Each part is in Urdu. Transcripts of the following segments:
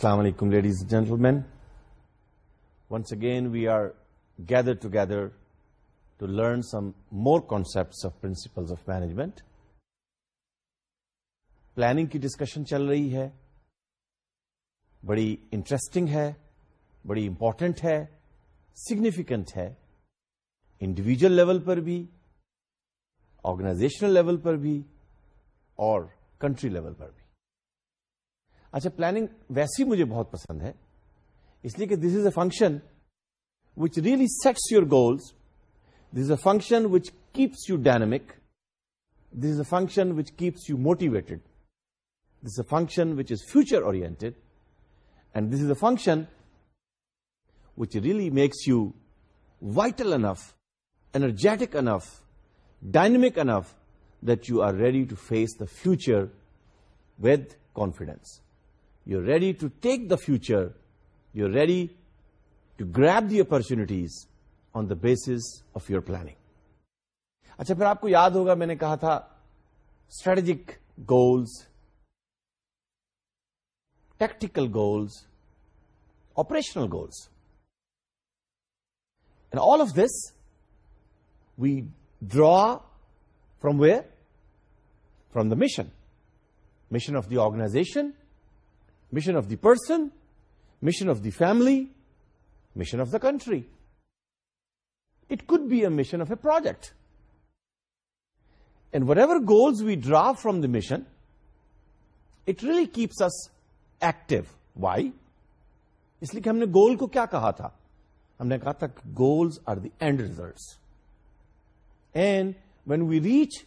السلام علیکم ladies gentlemen once again we are gather together to learn some more concept of principles of management planning کی ڈسکشن چل رہی ہے بڑی انٹرسٹنگ ہے بڑی امپورٹنٹ ہے سگنیفیکنٹ ہے انڈیویجل لیول پر بھی آرگنائزیشنل لیول پر بھی اور کنٹری لیول پر بھی اچھا پلاننگ ویسی مجھے بہت پسند ہے اس لیے کہ this is a function which really sets your goals this is a function which keeps you dynamic this is a function which keeps you motivated this a function which is future oriented and this is a function which really makes you vital enough energetic enough dynamic enough that you are ready to face the future with confidence you are ready to take the future you are ready to grab the opportunities on the basis of your planning اچھا پھر آپ کو یاد ہوگا میں نے کہا تھا strategic goals tactical goals operational goals and all of this we draw from where from the mission mission of the organisation mission of the person mission of the family mission of the country it could be a mission of a project and whatever goals we draw from the mission it really keeps us active why اس لیے کہ ہم نے گول کو کیا کہا تھا ہم نے کہا تھا کہ goals are the end results and when we reach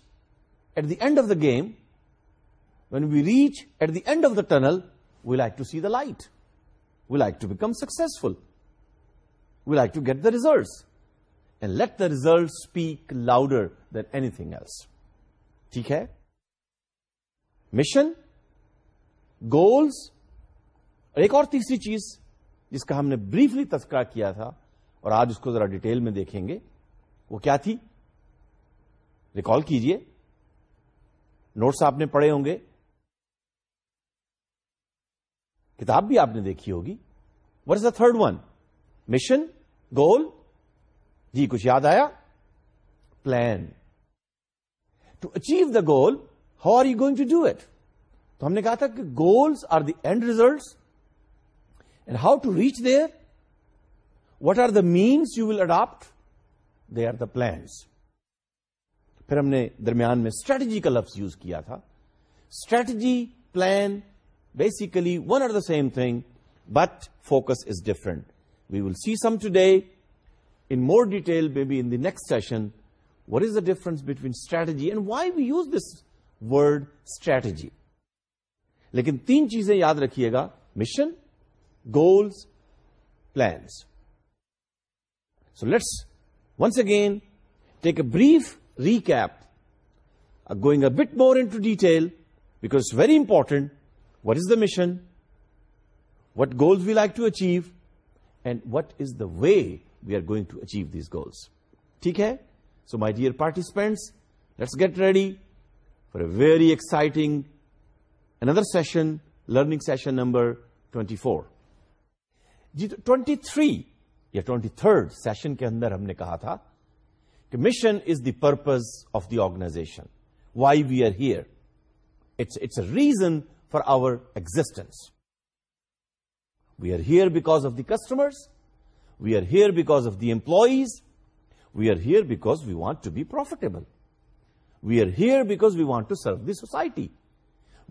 at the end of the game when we reach at the end of the tunnel we like to see the light we like to become successful we like to get the results and let the result speak louder than anything else ٹھیک ہے مشن گولس اور ایک اور تیسری چیز جس کا ہم نے بریفلی تذکرہ کیا تھا اور آج اس کو ذرا ڈیٹیل میں دیکھیں گے وہ کیا تھی ریکال کیجئے نوٹس آپ نے پڑھے ہوں گے کتاب بھی آپ نے دیکھی ہوگی what is the third one mission goal جی کچھ یاد آیا plan to achieve the goal how are you going to do it تو ہم نے کہا تھا کہ goals are the end results and how to reach there what are the means you will adapt they are the plans پھر ہم نے درمیان میں اسٹریٹجی کا لفظ یوز کیا تھا strategy plan basically one are the same thing but focus is different we will see some today in more detail maybe in next session what is the difference between strategy and why we use this word strategy لیکن تین چیزیں یاد رکھیے گا mission goals plans so let's once again take a brief recap going a bit more in detail because very important what is the mission what goals we like to achieve and what is the way we are going to achieve these goals ٹھیک ہے so my dear participants let's get ready for a very exciting اندر session learning session number twenty four جی تو ٹوینٹی تھری یا ٹوینٹی تھرڈ سیشن کے اندر ہم نے کہا تھا کہ mission is the purpose of the organisation why we are here it's it's a reason our existence we are here because of the customer we are here because of the employees we are here because we want to be profitable we are here because we want to serve the society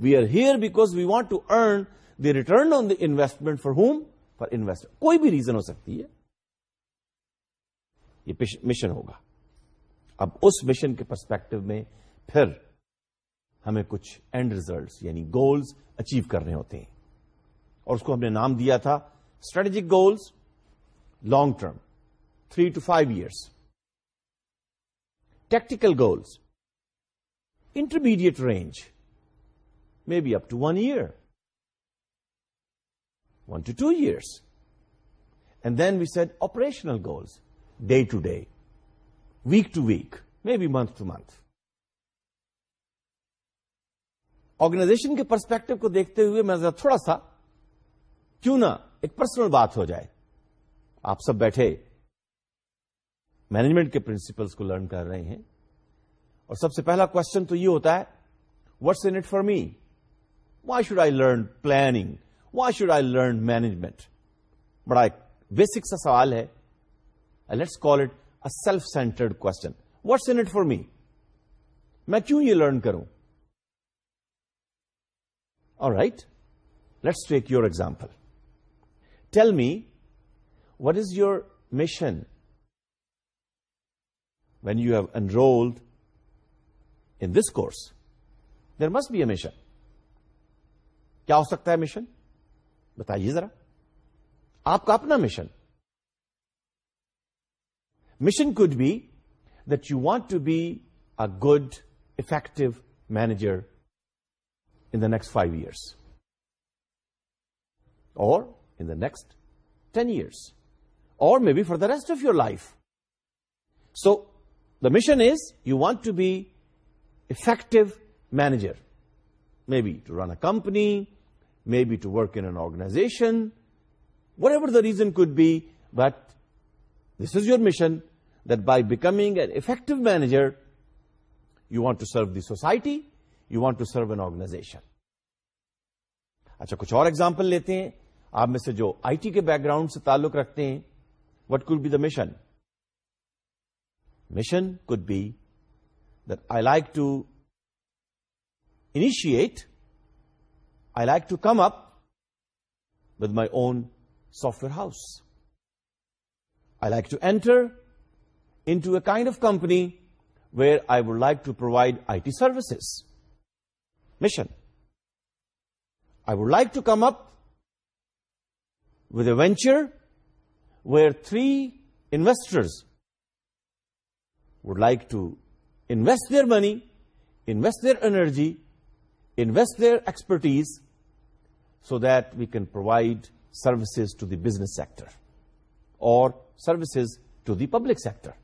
we are here because we want to earn the return on the investment for whom for investor کوئی بھی ریزن ہو سکتی ہے یہ مشن ہوگا اب اس مشن کے پرسپیکٹو میں پھر ہمیں کچھ اینڈ ریزلٹس یعنی گولز اچیو کرنے ہوتے ہیں اور اس کو ہم نے نام دیا تھا strategic goals long term three to five years tactical goals intermediate range maybe up to one year one to two years and then we set operational goals day to day week to week maybe month to month organization کے پرسپیکٹو کو دیکھتے ہوئے میں ذرا تھوڑا سا کیوں نہ ایک پرسنل بات ہو جائے آپ سب بیٹھے مینجمنٹ کے پرنسپلس کو لرن کر رہے ہیں اور سب سے پہلا کوشچن تو یہ ہوتا ہے what's it for me why should I learn planning why should I learn management بڑا ایک بیسک سا سوال ہے let's call it self centred question what's in it for me میں کیوں یہ لرن کروں right let's take your example tell me what is your mission when you have enrolled in this course there must be a mission کیا ہو سکتا ہے مشن بتائیے ذرا آپ کا اپنا mission mission could be you want to be a effective manager in the next 5 years or in the next 10 years or maybe for the rest of your life. So the mission is you want to be effective manager, maybe to run a company, maybe to work in an organization, whatever the reason could be, but this is your mission, that by becoming an effective manager, you want to serve the society, you want to serve an organization اچھا کچھ اور ایگزامپل لیتے ہیں آپ میں سے جو آئی ٹی کے بیک گراؤنڈ سے تعلق رکھتے ہیں what could be the mission mission could that I like to initiate I like to come up with my own software house I like to enter into a kind of company where I would like to provide I T services mission I would like to come up with a venture where three investors would like to invest their money invest their energy invest their expertise so that we can provide services to the business sector اور services to the public sector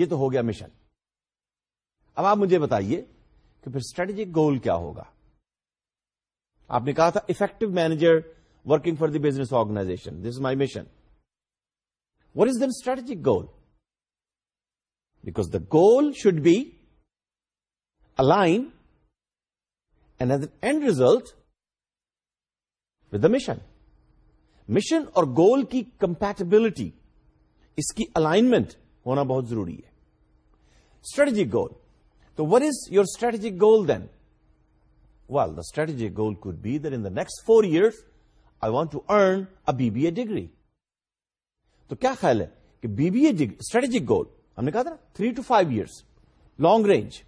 یہ تو ہو گیا مشن اب آپ مجھے بتائیے کہ پھر اسٹریٹجک گول کیا ہوگا آپ نے کہا تھا effective manager working for the business organization this is my mission what is then strategic goal because the goal should be align and and result with the mission mission اور گول کی کمپیٹیبلٹی اس کی الائنمنٹ ہونا بہت ضروری ہے اسٹریٹجک گول تو what is your strategic goal then well the strategic goal could be in next four years I want to earn a B A degree تو کیا خیال ہے کہ B B A strategic goal ہم نے کہا تھا three to five years long range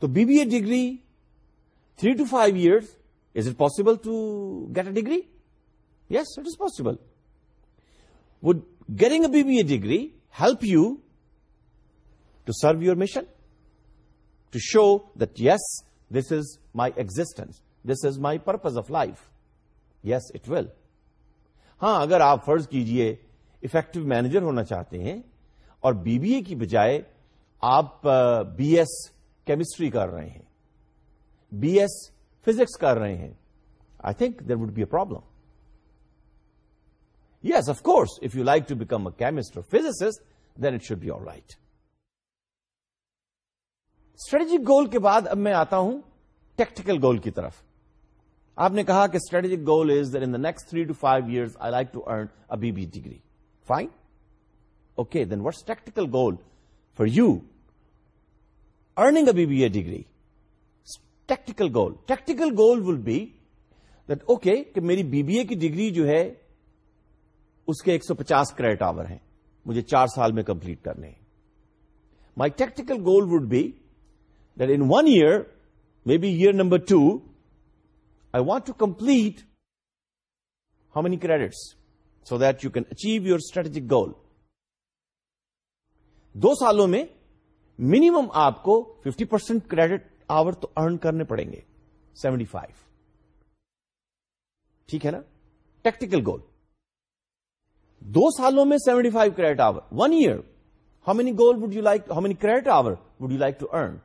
تو B B A degree three to five years is it possible to get a degree yes it is possible would getting a B B A degree help you to serve your mission to show that yes this is my existence this is my purpose of life yes it will ہاں اگر آپ فرض کیجئے افیکٹو مینیجر ہونا چاہتے ہیں اور بی بی اے کی بجائے آپ بی ایس کیمسٹری کر رہے ہیں بی ایس فزکس کر رہے ہیں I think there would be a problem yes of course if you like to become a chemist اور physicist then it should be are right strategic goal کے بعد اب میں آتا ہوں ٹیکٹیکل گول کی طرف آپ نے کہا کہ strategic goal is then the next three to five year I like to earn a B degree fine okay then what's tactical goal for you earning a B A degree tactical goal tactical goal will be that okay کہ میری بی بی اے کی ڈگری جو ہے اس کے ایک سو پچاس کریڈٹ آور ہیں مجھے چار سال میں کمپلیٹ کرنے my tactical goal would be in one year year, be year number two I want to complete how many credits so that you can achieve your strategic goal دو سالوں میں منیمم آپ کو ففٹی پرسینٹ کریڈٹ آور تو ارن کرنے پڑیں گے سیونٹی فائیو ٹھیک ہے نا ٹیکٹیکل گول دو سالوں میں seventy five credit hour one year how many goal would you like how many credit hour would you like to earn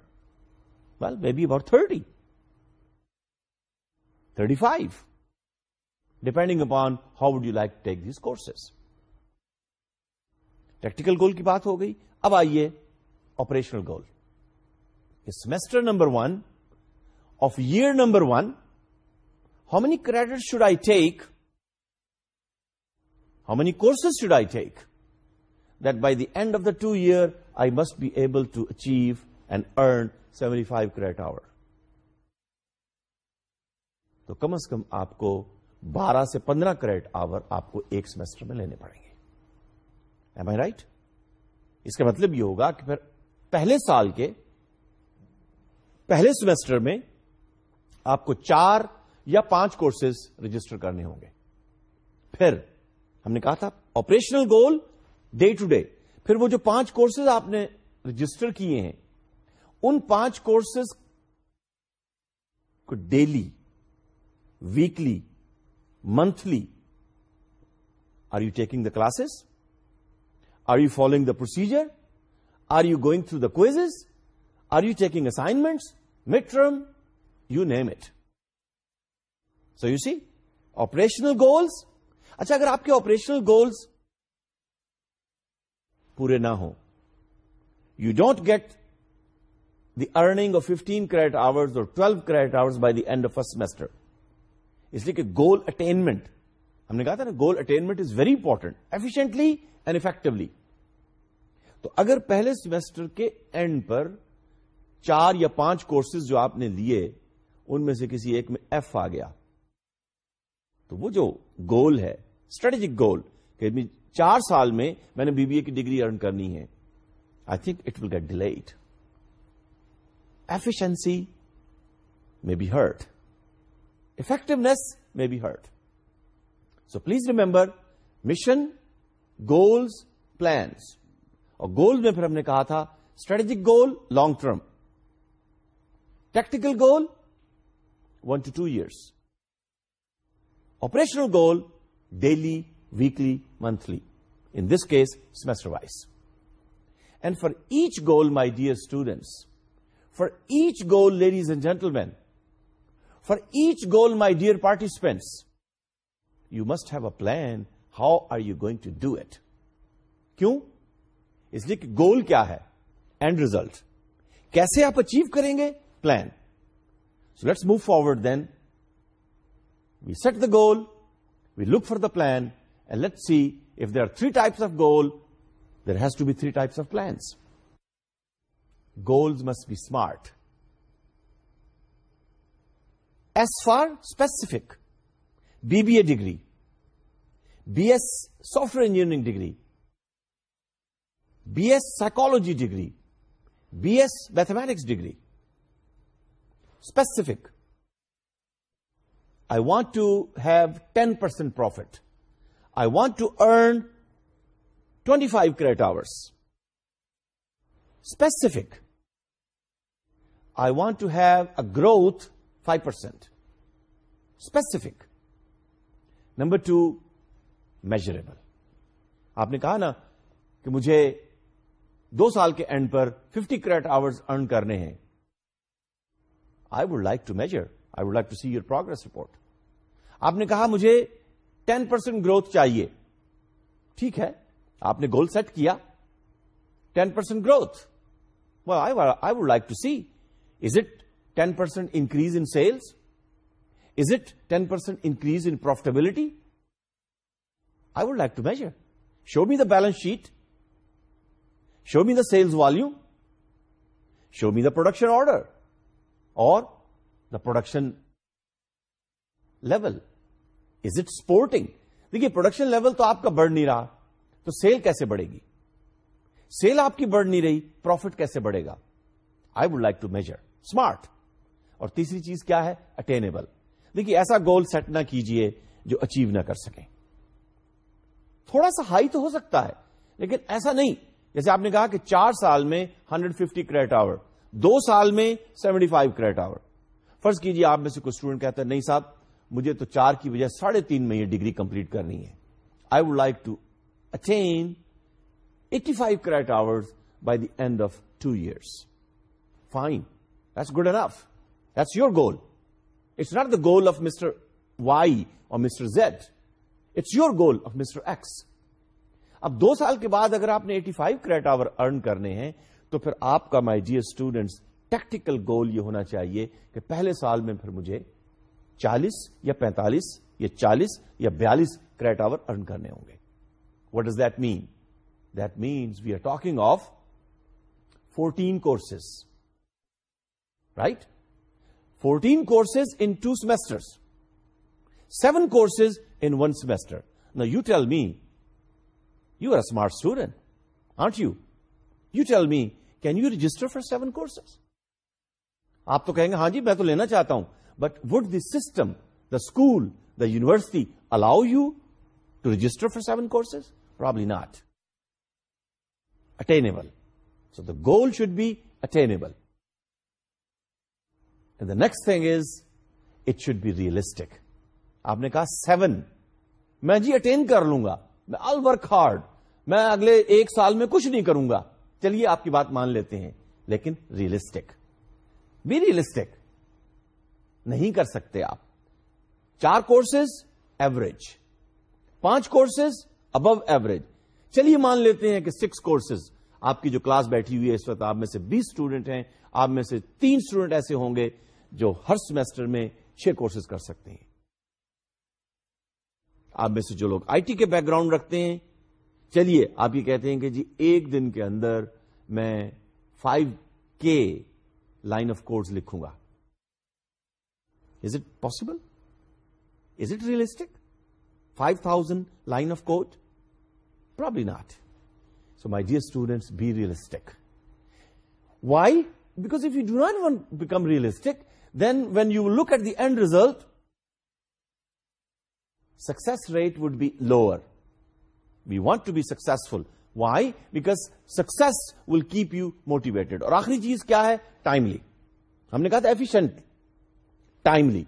well maybe about thirty thirty five depending upon how do like take these course tactical goal کی بات ہو گئی اب آئیے operational goal semester number one of year number one how many credit should I take how many courses should I take that by the end of the two year I must be able to achieve five credit hour تو کم از کم آپ کو بارہ سے پندرہ کریٹ آور آپ کو ایک سیمسٹر میں لینے پڑیں گے ایم آئی رائٹ اس کا مطلب یہ ہوگا کہ پھر پہلے سال کے پہلے سیمسٹر میں آپ کو چار یا پانچ کورسز رجسٹر کرنے ہوں گے پھر ہم نے کہا تھا operational goal day to day پھر وہ جو پانچ کورسز آپ نے رجسٹر کیے ہیں ان پانچ کورسز کو daily weekly monthly are you taking the classes are you following the procedure are you going through the quizzes are you taking assignments mid term you name it so you see operational goals اچھا اگر آپ کے آپریشنل گولس پورے نہ ہوں you don't get earning of fifteen credit hours اور twelve credit hour by the end of first semester اس لیے کہ گول اٹینمنٹ ہم نے کہا تھا نا goal attainment is very important efficiently and effectively تو اگر پہلے سیمسٹر کے اینڈ پر چار یا پانچ کورسز جو آپ نے لیے ان میں سے کسی ایک میں ایف آ گیا تو وہ جو گول ہے اسٹریٹجک گول کہ چار سال میں میں نے بی بی اے کی ڈگری ارن کرنی ہے I think it will get delayed efficiency may be hurt effectiveness may be hurt so please remember mission goals plans اور گول میں پھر ہم نے کہا تھا strategic goal long term tactical goal one to two years operational goal daily weekly monthly in this case semester wise and for each goal my dear students for each goal ladies and gentleman for each goal my dear participants you must have a plan how are you going to do it کیوں اس لیے کہ گول کیا ہے اینڈ ریزلٹ کیسے آپ اچیو کریں گے plan so let's move forward then we set the goal we look for the plan and let see if there are three types of goal there has to be three types of plans Goals must be smart. As far specific, BBA degree, BS software engineering degree, BS psychology degree, BS mathematics degree. Specific. I want to have 10% profit. I want to earn 25 credit hours. Specific. Want to have a growth five percent specific number two measurable آپ نے کہا نا کہ مجھے دو سال کے اینڈ پر ففٹی کریٹ آور ارن کرنے ہیں I would like to measure I would like to see your progress report آپ نے کہا مجھے ٹین پرسینٹ گروتھ چاہیے ٹھیک ہے آپ نے گول سیٹ کیا ten percent growth I would like to see is it ten percent increase in sales is it ten percent increase in profitability I would like to measure show me the balance sheet show me the sales volume show me the production order اور the production level is it supporting دیکھیے پروڈکشن لیول تو آپ کا بڑھ نہیں رہا تو سیل کیسے بڑھے گی سیل آپ کی بڑھ نہیں رہی پروفٹ کیسے بڑھے گا I would like to measure smart اور تیسری چیز کیا ہے اٹینیبل دیکھیے ایسا گول سیٹ نہ کیجئے جو اچیو نہ کر سکیں تھوڑا سا ہائی تو ہو سکتا ہے لیکن ایسا نہیں جیسے آپ نے کہا کہ چار سال میں ہنڈریڈ ففٹی کریٹ آور دو سال میں سیونٹی فائیو کریٹ آور فرض کیجیے آپ میں سے کوئی اسٹوڈنٹ کہتا ہے نہیں صاحب مجھے تو چار کی وجہ ساڑھے تین میں یہ ڈگری کمپلیٹ کرنی ہے I would like to attain eighty five credit hour by the end of two years fine good enough that's your goal it's not the goal of mister Y اور mister Z it's your goal of mister x اب دو سال کے بعد اگر آپ نے ایٹی فائیو آور ارن کرنے ہیں تو پھر آپ کا my dear students tactical goal یہ ہونا چاہیے کہ پہلے سال میں پھر مجھے چالیس یا پینتالیس یا چالیس یا بیالیس آور ارن کرنے ہوں گے what does that mean that means we are talking of fourteen courses eight fourteen courses in two semesters seven courses in one semester نا you tell me you are a smart student aren't you you tell me can you register for seven courses آپ تو کہیں گے ہاں جی میں تو لینا چاہتا ہوں but with the system the school the university allow you to register for seven courses اور آبلی not attainable so the goal should be attainable next thing is it should be realistic آپ نے کہا سیون میں جی اٹین کر لوں گا میں آل ورک ہارڈ میں اگلے ایک سال میں کچھ نہیں کروں گا چلیے آپ کی بات مان لیتے ہیں لیکن ریئلسٹک بی ریئلسٹک نہیں کر سکتے آپ چار کورسز ایوریج پانچ کورسز ابو ایوریج چلیے مان لیتے ہیں کہ سکس کورسز آپ کی جو کلاس بیٹھی ہوئی ہے اس وقت آپ میں سے بیس اسٹوڈنٹ ہیں آپ میں سے تین اسٹوڈنٹ ایسے ہوں گے جو ہر سیمسٹر میں چھ کورسز کر سکتے ہیں آپ میں سے جو لوگ آئی ٹی کے بیک گراؤنڈ رکھتے ہیں چلیے آپ یہ کہتے ہیں کہ جی ایک دن کے اندر میں five K line of course لکھوں گا is it possible is it realistic five thousand line of code probably not so my dear students be realistic why because if you do not want become realistic then when you look at the end result success rate would be lower we want to be successful why because success will keep you motivated اور آخری چیز کیا ہے ٹائملی ہم نے کہا تھا ایفیشنٹ ٹائملی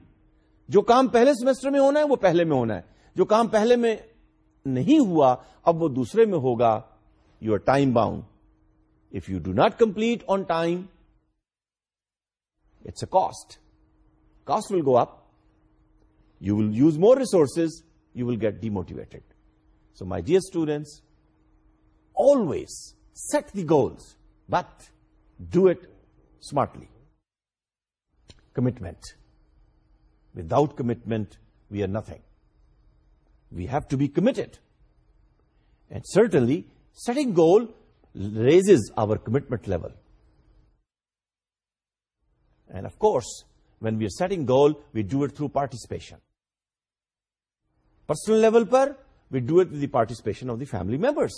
جو کام پہلے سیمسٹر میں ہونا ہے وہ پہلے میں ہونا ہے جو کام پہلے میں نہیں ہوا اب وہ دوسرے میں ہوگا you are time bound if you do not complete on time It's a cost. Cost will go up. You will use more resources. You will get demotivated. So my dear students, always set the goals, but do it smartly. Commitment. Without commitment, we are nothing. We have to be committed. And certainly, setting goal raises our commitment level. Do it through participation personal level پر we do it we participation of the family members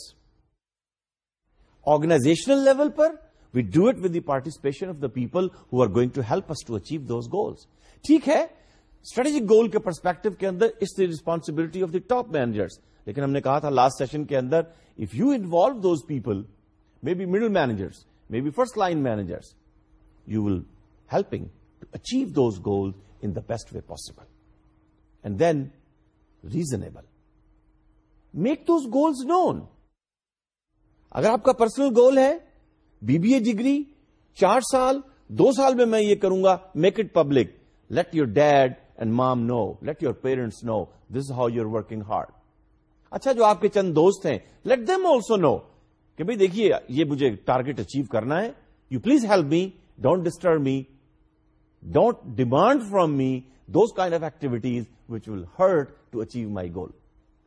organizational level پر we do it with the participation of the people who are going to help to achieve those goals ٹھیک ہے اسٹریٹجک گول کے پرسپیکٹ کے اندر it the responsibility of the top manager ہم نے کہا تھا لاسٹ سیشن کے اندر if you involve those people may be middle manager first line managers you will helping to achieve those goal in the best way possible and then reasonable make those goals نو اگر آپ کا پرسنل گول ہے بی بی اے ڈگری چار سال دو سال میں میں یہ کروں گا make it public let your dad and mom know let your parents know this how your working hard اچھا جو آپ کے چند دوست ہیں لیٹ دیم آلسو نو کہ بھائی دیکھیے یہ مجھے ٹارگیٹ اچیو کرنا ہے you please help me don't disturb me don't demand from me those kind of activities which will hurt to achieve my goal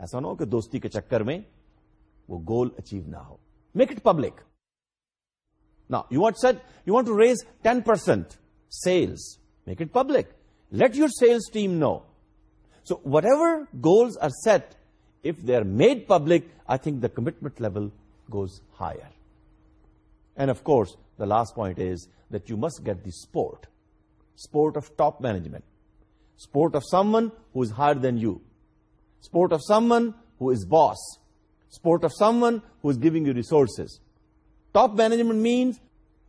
ایسا نہ ہو کہ دوستی کے چکر میں وہ گول اچیو نہ ہو میک اٹ پبلک نا you want set you want to raise ten percent sales make it public let your sales team know so whatever goals are set if they are made public I think the commitment level goes higher and of course the last point is that you must get the support sport of top management, sport of someone who is higher than you, sport of someone who is boss, sport of someone who is giving you resources. Top management means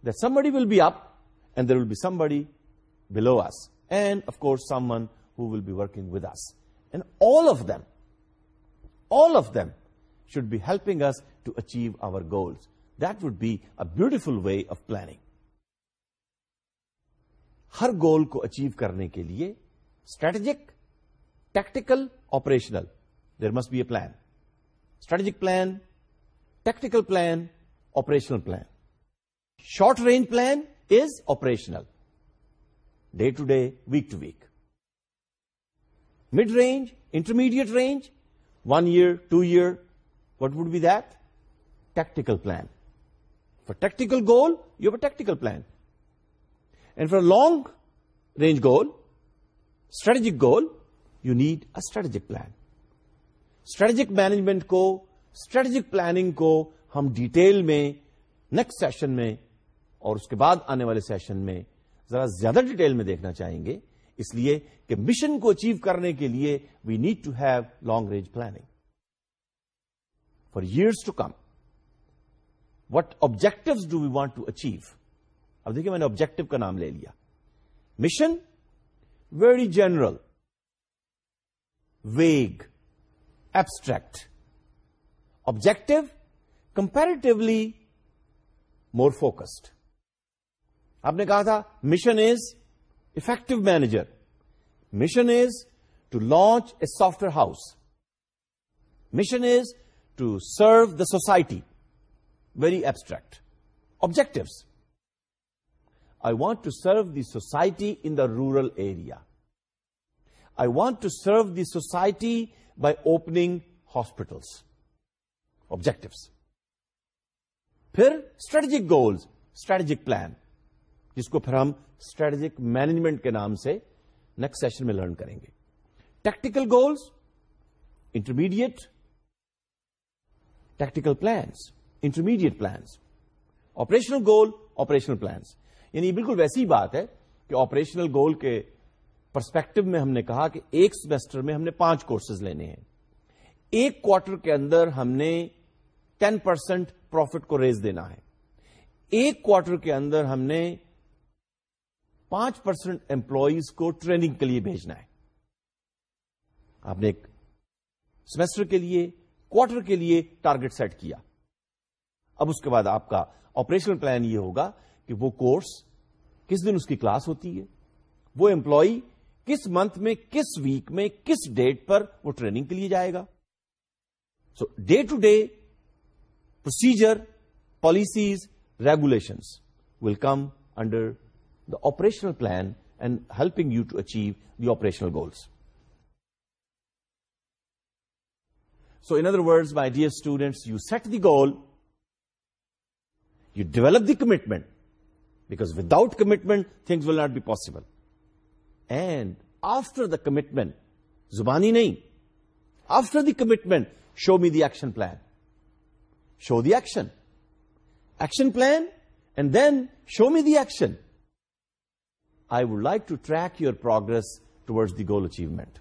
that somebody will be up and there will be somebody below us. And, of course, someone who will be working with us. And all of them should be helping us to achieve our goals. That would be a beautiful way of planning. ہر گول کو اچیو کرنے کے لیے strategic tactical operational there must be a plan strategic plan tactical plan operational plan short range plan is operational day to day week to week mid range intermediate range one year to year what would be that tactical plan for tactical goal you tactical plan and for long range goal strategic goal you need a strategic plan strategic management کو اسٹریٹجک پلاننگ کو ہم ڈیٹیل میں نیکسٹ سیشن میں اور اس کے بعد آنے والے سیشن میں ذرا زیادہ ڈیٹیل میں دیکھنا چاہیں گے اس لیے کہ مشن کو اچیو کرنے کے لیے we need to have long range planning for years to come what objective do we want to achieve اب دیکھیے میں نے آبجیکٹو کا نام لے لیا mission very general vague abstract objective comparatively more focused آپ نے کہا تھا mission is effective manager mission is to launch a software house mission is to serve the society very abstract objectives want to serve the society in the rural area I want to serve the society by opening hospitals objectives پھر اسٹریٹجک گولس اسٹریٹجک پلان جس کو پھر ہم اسٹریٹجک مینجمنٹ کے نام سے نیکسٹ سیشن میں لرن کریں گے tactical goals intermediate tactical plans intermediate plans operational goal operational plans یعنی بالکل ویسی بات ہے کہ آپریشنل گول کے پرسپیکٹو میں ہم نے کہا کہ ایک سیمسٹر میں ہم نے پانچ کورسز لینے ہیں ایک کوارٹر کے اندر ہم نے ٹین پرسینٹ پروفٹ کو ریز دینا ہے ایک کوارٹر کے اندر ہم نے پانچ پرسینٹ امپلائیز کو ٹریننگ کے لیے بھیجنا ہے آپ نے ایک سیمسٹر کے لیے کوارٹر کے لیے ٹارگٹ سیٹ کیا اب اس کے بعد آپ کا آپریشنل پلان یہ ہوگا کہ وہ کورس کس دن اس کی کلاس ہوتی ہے وہ امپلائی کس منتھ میں کس ویک میں کس ڈیٹ پر وہ ٹریننگ کے لیے جائے گا so day to day procedure policies regulations will come under the operational plan and helping you to achieve the operational goals so in other word my dear students you set the goal you develop the commitment Because without commitment, things will not be possible. And after the commitment, zubani nahi. After the commitment, show me the action plan. Show the action. Action plan, and then show me the action. I would like to track your progress towards the goal achievement.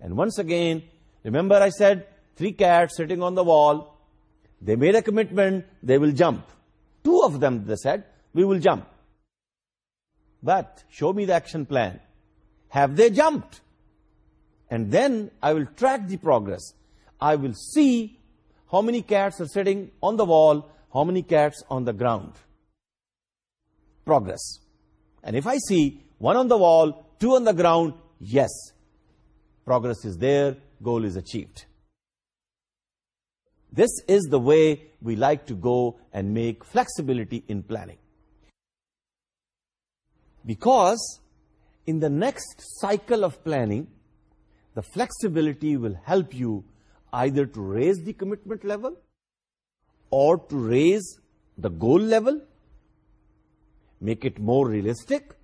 And once again, remember I said, 3 cats sitting on the wall. They made a commitment, they will jump. 2 of them, they said, we will jump. But show me the action plan. Have they jumped? And then I will track the progress. I will see how many cats are sitting on the wall, how many cats on the ground. Progress. And if I see one on the wall, two on the ground, yes, progress is there, goal is achieved. This is the way we like to go and make flexibility in planning. Because in the next cycle of planning, the flexibility will help you either to raise the commitment level or to raise the goal level, make it more realistic,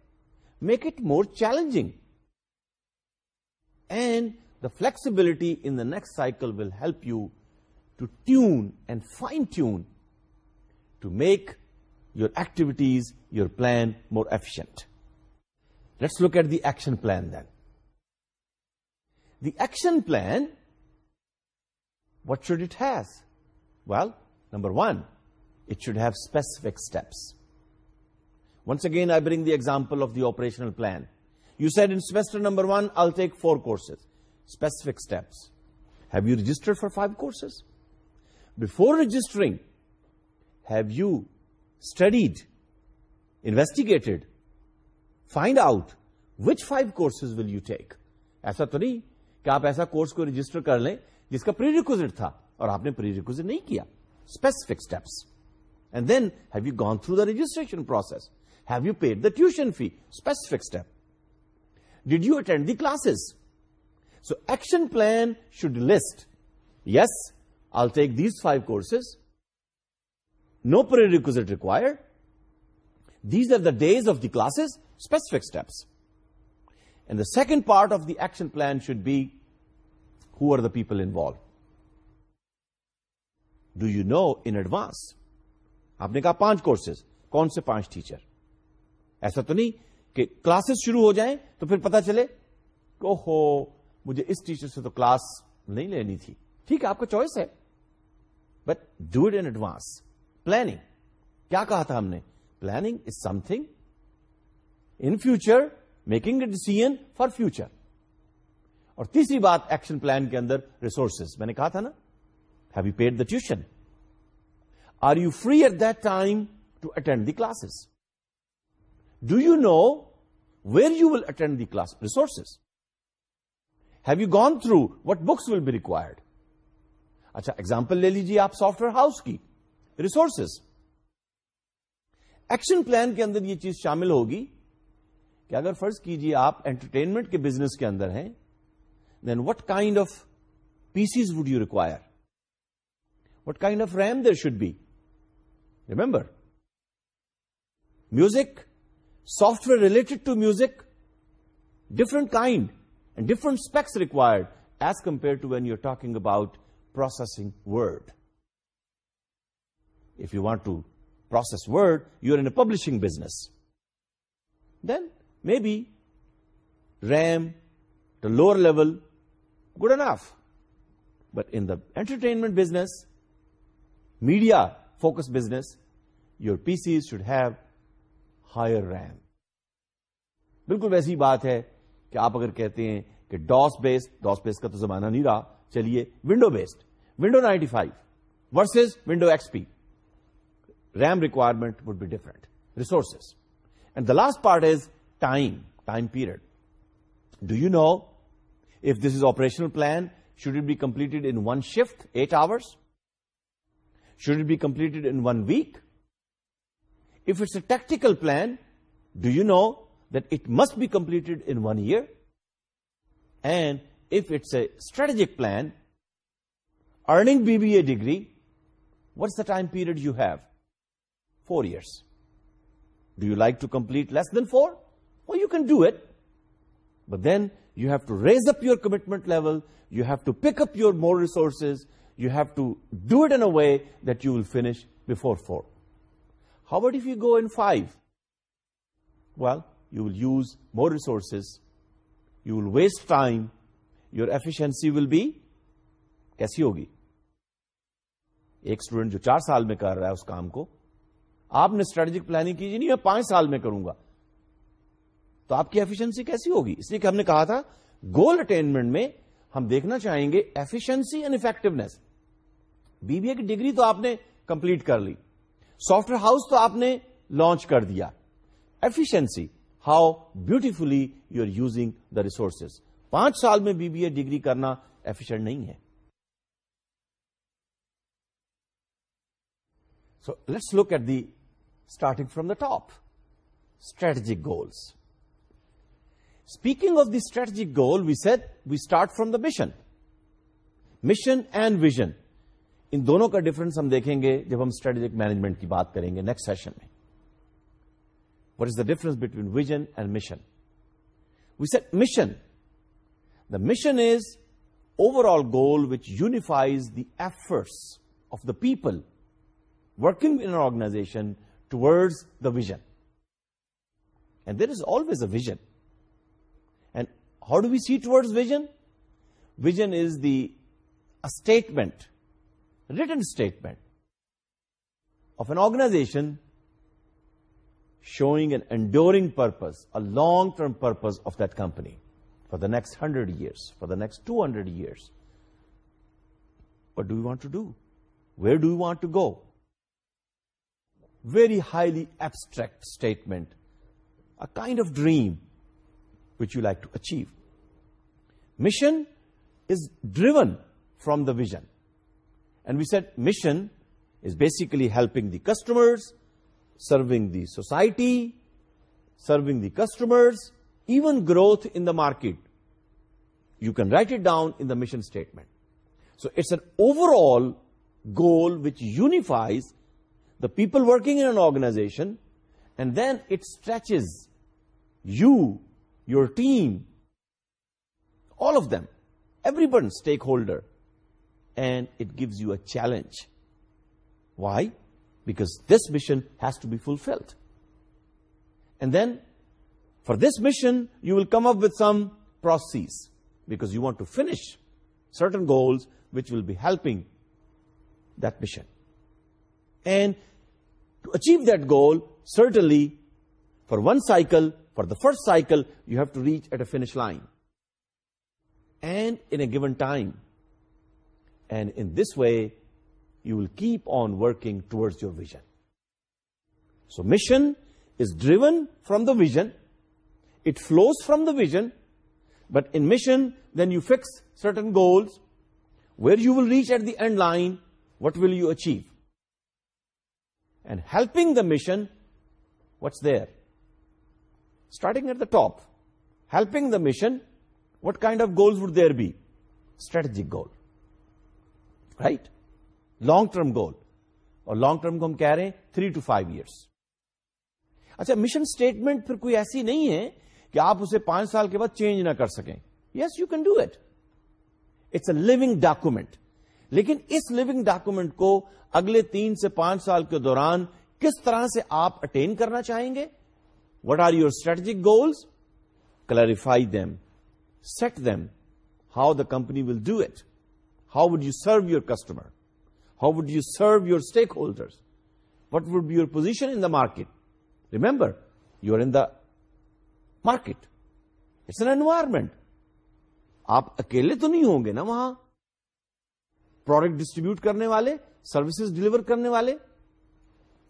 make it more challenging. And the flexibility in the next cycle will help you to tune and fine-tune to make your activities, your plan more efficient. Let's look at the action plan then. The action plan, what should it have? Well, number one, it should have specific steps. Once again, I bring the example of the operational plan. You said in semester number 1, I'll take 4 courses. Specific steps. Have you registered for 5 courses? Before registering, have you studied, investigated find out which five courses will you take ایسا تو نہیں کہ آپ ایسا کورس کو رجسٹر کر لیں جس کا پری ریکوزٹ تھا اور آپ نے نہیں کیا specific steps and then have you gone through the registration process have you paid the tuition fee specific step did you attend the classes so action plan should list yes I take these five courses no requisite required these are the days of the classes steps in the second part of the action plan should be ہوا people involve do you know in advance آپ نے کہا پانچ کورسز کون سے پانچ ٹیچر ایسا تو نہیں کہ کلاسز شروع ہو جائیں تو پھر پتا چلے او ہو مجھے اس ٹیچر سے تو کلاس نہیں لینی تھی ٹھیک ہے آپ کا چوائس ہے but do it in advance planning کیا کہا تھا ہم نے planning is something in future making a decision for future اور تیسری بات ایکشن پلان کے اندر ریسورسز میں نے کہا تھا نا have you paid the tuition are you free at that time to attend the classes do you know where you will attend the class resources have you gone through what books will be required اچھا ایگزامپل لے لیجیے آپ سافٹ ویئر ہاؤس کی ریسورسز ایکشن پلان کے اندر یہ چیز شامل ہوگی کہ اگر فرض کیجئے آپ انٹرٹینمنٹ کے بزنس کے اندر ہیں then what kind of PCs would you require what kind of RAM there should be remember music software related to music different kind and different specs required as compare to when you are talking about processing word if you want to process word you are in publishing business then may be RAM the lower level good N in but entertainment business media focus business your P C should have higher RAM بالکل ویسی بات ہے کہ آپ اگر کہتے ہیں کہ ڈاس بیس ڈاس بیس کا تو زمانہ نہیں رہا چلیے window based window ninety five versus window X P RAM requirement would be different resources and the last part is time period. Do you know if this is operational plan, should it be completed in one shift, 8 hours? Should it be completed in 1 week? If it's a tactical plan, do you know that it must be completed in 1 year? And if it's a strategic plan, earning BBA degree, what's the time period you have? 4 years. Do you like to complete less than 4? Well, you can do it, but then you have to raise up your commitment level, you have to pick up your more resources, you have to do it in a way that you will finish before four. How about if you go in five? Well, you will use more resources, you will waste time, your efficiency will be کیسی ہوگی ایک اسٹوڈنٹ جو چار سال میں کر رہا ہے اس کام کو آپ نے اسٹریٹجک پلاننگ کیجیے نہیں میں پانچ سال میں کروں گا تو آپ کی ایفیشنسی کیسی ہوگی اس لیے کہ ہم نے کہا تھا گول اٹینمنٹ میں ہم دیکھنا چاہیں گے efficiency and effectiveness B B A کی ڈگری تو آپ نے کمپلیٹ کر لی سافٹ ویئر ہاؤس تو آپ نے لانچ کر دیا efficiency how beautifully you are using the resources پانچ سال میں بی بی اے ڈگری کرنا ایفیشنٹ نہیں ہے so let's look at the starting from the top strategic goals speaking of the strategic goal we set we start from the mission mission and vision ان دونوں کا ڈفرنس ہم دیکھیں گے جب ہم اسٹریٹجک مینجمنٹ کی بات کریں گے نیکسٹ سیشن میں what is the difference between vision and mission we set mission the mission is overall goal which unifies the efforts of the people working in organization towards the vision and there is always a vision How do we see towards vision? Vision is a statement, a written statement of an organization showing an enduring purpose, a long-term purpose of that company for the next 100 years, for the next 200 years. What do we want to do? Where do we want to go? Very highly abstract statement, a kind of dream, which you like to achieve. Mission is driven from the vision. And we said mission is basically helping the customers, serving the society, serving the customers, even growth in the market. You can write it down in the mission statement. So it's an overall goal which unifies the people working in an organization, and then it stretches you your team, all of them, everyone stakeholder, and it gives you a challenge. Why? Because this mission has to be fulfilled. And then, for this mission, you will come up with some processes, because you want to finish certain goals which will be helping that mission. And to achieve that goal, certainly, for one cycle, for the first cycle, you have to reach at a finish line and in a given time. And in this way, you will keep on working towards your vision. So mission is driven from the vision. It flows from the vision. But in mission, then you fix certain goals, where you will reach at the end line, what will you achieve? And helping the mission, what's there? Starting at the top helping the mission what kind of goal would there be strategic goal right long term goal اور لانگ ٹرم کو ہم کہہ رہے ہیں تھری ٹو فائیو ایئرس اچھا مشن اسٹیٹمنٹ پھر کوئی ایسی نہیں ہے کہ آپ اسے پانچ سال کے بعد چینج نہ کر سکیں yes you can do it it's a living document لیکن اس لونگ ڈاکومنٹ کو اگلے تین سے پانچ سال کے دوران کس طرح سے آپ اٹین کرنا چاہیں گے what are your strategic goals clarify them set them how the company will do it how would you serve your customer how would you serve your stakeholder what would be your position in the market remember your in market it's an environment آپ اکیلے تو نہیں ہوں گے نا وہاں پروڈکٹ ڈسٹریبیوٹ کرنے والے سروسز ڈلیور کرنے والے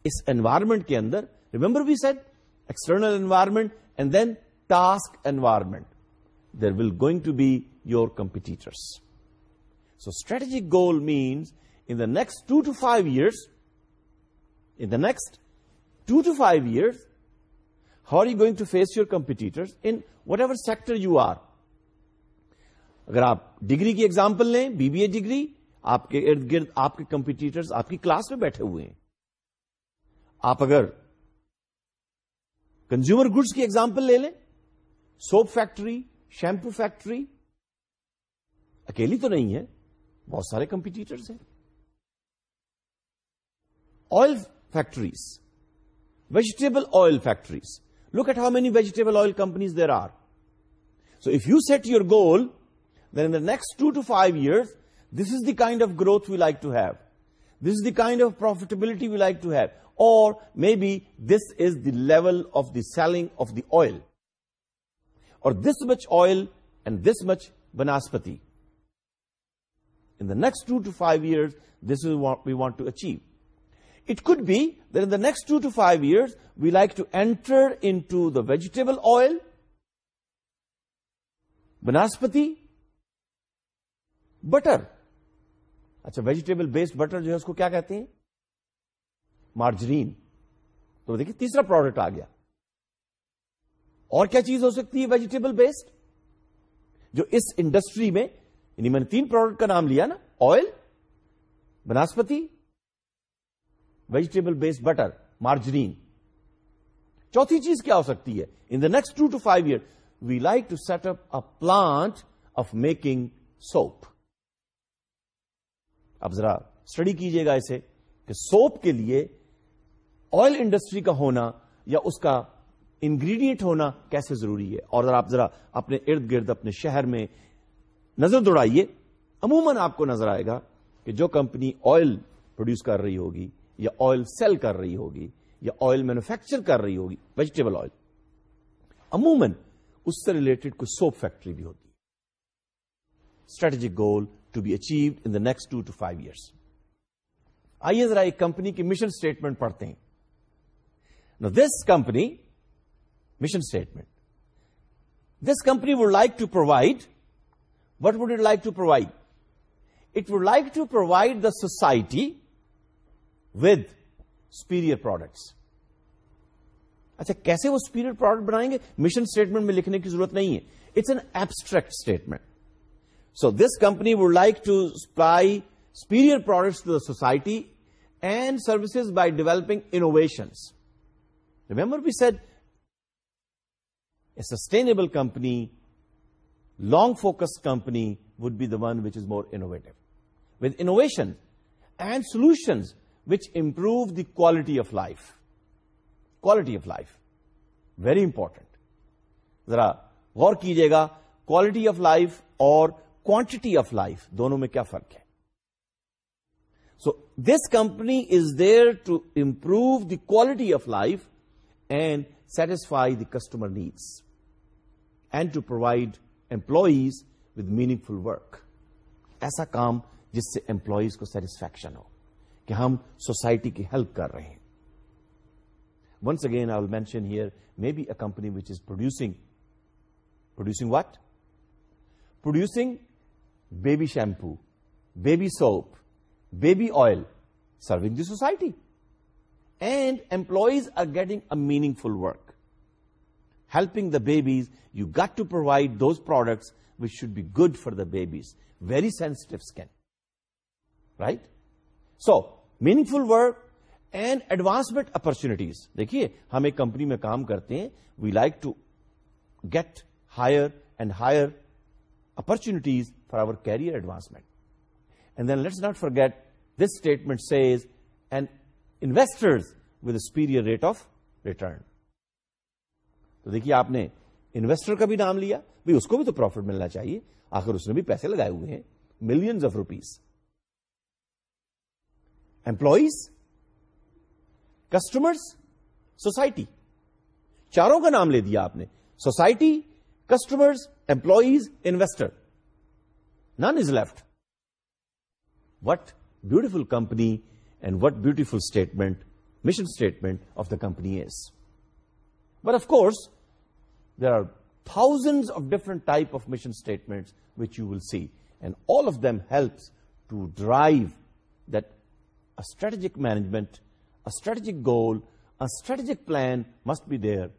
اس انوائرمنٹ کے اندر remember we set external environment and then task environment there will going to be your competitors so strategic goal means in the next two to five years in the next two to five years how are you going to face your competitor in whatever sector you are اگر آپ ڈگری کی ایگزامپل لیں بی بی اے ڈگری آپ کے ارد گرد آپ کے کمپیٹیٹر آپ کی کلاس میں بیٹھے ہوئے ہیں آپ اگر کنزیومر گڈس کی ایگزامپل لے لیں سوپ فیکٹری شیمپو فیکٹری اکیلی تو نہیں ہے بہت سارے کمپیٹیٹرس ہیں oil factories vegetable oil factories look at how many vegetable oil companies there are so if you set your goal then in next two to five years this is the kind of growth we like to have this is the kind of profitability we like to have اور maybe this is the level of the selling of the oil اور this much oil and this much banaspati in the next two to five years this is we want to achieve it could be the next two to five years we like to enter into the vegetable oil banaspati butter اچھا ویجیٹیبل بیسڈ بٹر جو ہے اس کو کیا کہتے ہیں مارجرین تو دیکھیے تیسرا پروڈکٹ آ گیا اور کیا چیز ہو سکتی ہے ویجیٹیبل بیسڈ جو اس انڈسٹری میں یعنی میں نے تین پروڈکٹ کا نام لیا نا oil banaspati vegetable based butter margarine چوتھی چیز کیا ہو سکتی ہے in the next two to five year we like to set up a plant of making soap اب ذرا اسٹڈی کیجیے گا اسے کہ سوپ کے لیے آئل انڈسٹری کا ہونا یا اس کا انگریڈینٹ ہونا کیسے ضروری ہے اور آپ ذرا اپنے ارد گرد اپنے شہر میں نظر دوڑائیے عموماً آپ کو نظر آئے گا کہ جو کمپنی آئل پروڈیوس کر رہی ہوگی یا آئل سیل کر رہی ہوگی یا آئل مینوفیکچر کر رہی ہوگی ویجیٹیبل آئل عموماً اس سے ریلیٹڈ کوئی سوپ فیکٹری بھی ہوتی strategic goal to be achieve in the next two to five years آئیے ذرا ایک کمپنی کی مشن اسٹیٹمنٹ پڑھتے ہیں this company mission statement this company would like to provide what would you'd like to provide it would like to provide the society with superior products اچھا کیسے وہ سپیریئر پروڈکٹ بنائیں گے مشن اسٹیٹمنٹ میں لکھنے کی ضرورت نہیں ہے it's an abstract statement so this company would like to supply superior products to the society and services by developing innovations member be said a sustainable company long focus company would be then which is more innovative with innovation and solution which improve the quality of life quality of life very important ذرا غور کیجیے گا کوالٹی آف لائف اور کوانٹٹی آف لائف دونوں میں کیا فرق ہے so this company is there to improve the quality of life and satisfy the customer needs and to provide employees with meaningful work ایسا کام جس سے امپلائیز کو سیٹسفیکشن ہو کہ ہم سوسائٹی کی ہیلپ کر رہے ہیں once again I will mention here maybe a company which is producing producing what producing baby shampoo baby soap baby oil serving the society and employees are getting a meaningful work helping the babies you get to provide those products which should be good for the babies very sensitive skin right so meaningful work and advancement opportunities دیکھیے ہم ایک کمپنی میں کام کرتے ہیں we like to get higher and higher opportunities for our career advancement and then let's not forget this statement says and investors with superior rate of return تو دیکھیے آپ نے انویسٹر کا بھی نام لیا بھائی اس کو بھی تو پروفٹ ملنا چاہیے آخر اس نے بھی پیسے لگائے ہوئے ہیں millions of rupees employees customers society چاروں کا نام لے دیا آپ نے society customers employees investor none is left what beautiful company And what beautiful statement, mission statement of the company is. But of course, there are thousands of different type of mission statements which you will see. And all of them helps to drive that a strategic management, a strategic goal, a strategic plan must be there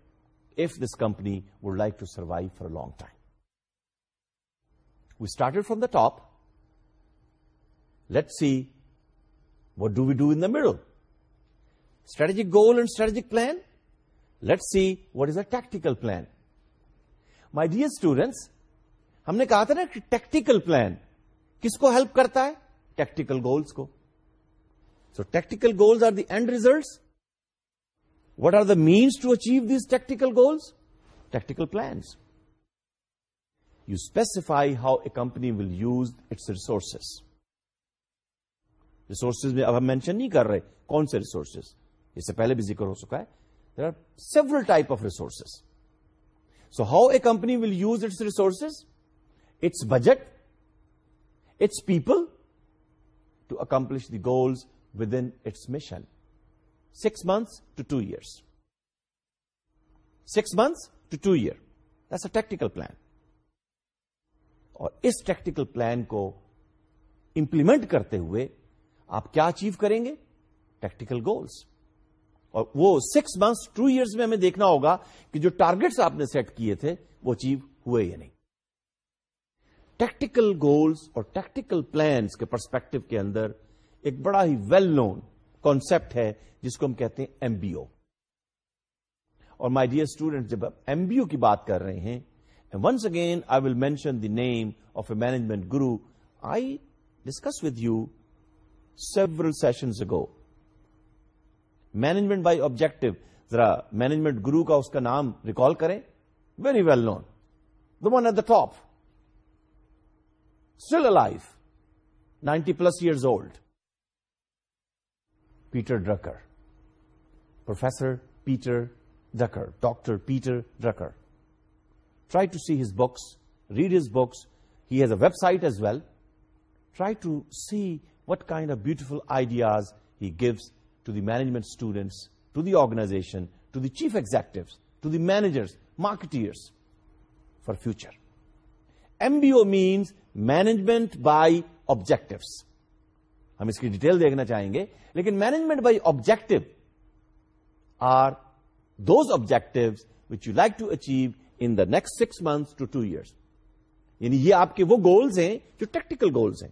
if this company would like to survive for a long time. We started from the top. Let's see what do we do in the middle? Strategic goal and strategic plan let see what is a tactical plan my dear students ہم نے کہا تھا نا ٹیکٹیکل پلان کس کو ہیلپ کرتا ہے ٹیکٹیکل گولس کو so tactical goals are the end results what are the means to achieve these tactical goals tactical plans you specify how a company will use its resources resources میں اب ہم مینشن نہیں کر رہے کون سے ریسورسز اس سے پہلے بھی ذکر ہو چکا ہے there are several type of resources so how a company will use its resources its budget its people to accomplish the goals within its mission six months to two years six months to two year this a tactical plan اور اس ٹیکٹیکل پلان کو امپلیمنٹ کرتے ہوئے آپ کیا اچیو کریں گے ٹیکٹیکل گولس اور وہ سکس منتھس ٹو ایئرس میں ہمیں دیکھنا ہوگا کہ جو ٹارگیٹس آپ نے سیٹ کیے تھے وہ اچیو ہوئے یا نہیں ٹیکٹیکل گولس اور ٹیکٹیکل پلانس کے پرسپیکٹو کے اندر ایک بڑا ہی ویل نو کانسپٹ ہے جس کو ہم کہتے ہیں ایم بی او اور مائی ڈیئر اسٹوڈینٹ جب آپ ایم بی او کی بات کر رہے ہیں once again I will mention the name of a management grow I discuss with you several session go management by objective ذرا مینجمنٹ گرو کا اس کا نام ریکال کریں very well known the top still alive ninety plus years old Peter Drucker professor Peter Drucker doctor Peter Drucker try to see his books read his books has a website as well try to C what kind of beautiful ideas he gives to the management students to the organization to the chief executive to the manager marketers for future MBO means management by objectives ہم اس کی ڈیٹیل دیکھنا چاہیں گے لیکن management by objective are those objective which you like to achieve in the next six months to two years یعنی یہ آپ کے وہ گولس ہیں جو ٹیکٹیکل گولس ہیں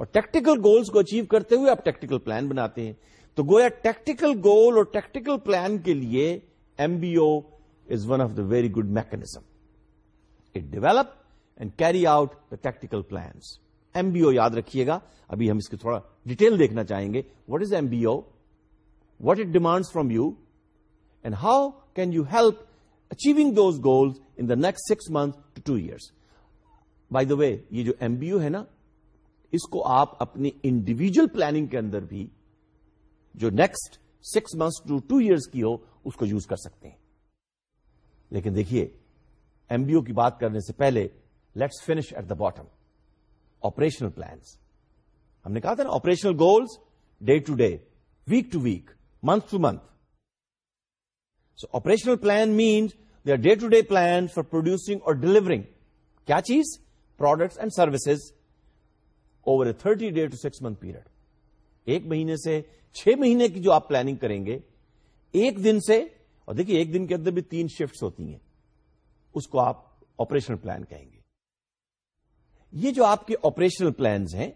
اور ٹیکٹیکل گولز کو اچیو کرتے ہوئے آپ ٹیکٹیکل پلان بناتے ہیں تو گویا ٹیکٹیکل گول اور ٹیکٹیکل پلان کے لیے M B O is one of the very good mechanism it develop and carry out the tactical plans M B O یاد رکھیے گا ابھی ہم اس کے تھوڑا ڈیٹیل دیکھنا چاہیں گے what is M B O what it demands from you and how can you help achieving those goals in the next six month to two years by the way یہ جو ایم بی او ہے نا اس کو آپ اپنی انڈیویجل پلاننگ کے اندر بھی جو next six months to two years کی ہو اس کو یوز کر سکتے ہیں لیکن دیکھیے ایم بی او کی بات کرنے سے پہلے let's finish at the bottom operational plans ہم نے کہا تھا نا operational goals day to day week to week month to month so operational plan means they are day to day plan for producing اور ڈلیورنگ کیا چیز products and services over a thirty day to six month period ایک مہینے سے چھ مہینے کی جو آپ پلاننگ کریں گے ایک دن سے اور دیکھیے ایک دن کے اندر بھی تین شفٹ ہوتی ہیں اس کو آپ آپریشن پلان کہیں گے یہ جو آپ کے آپریشنل پلانز ہیں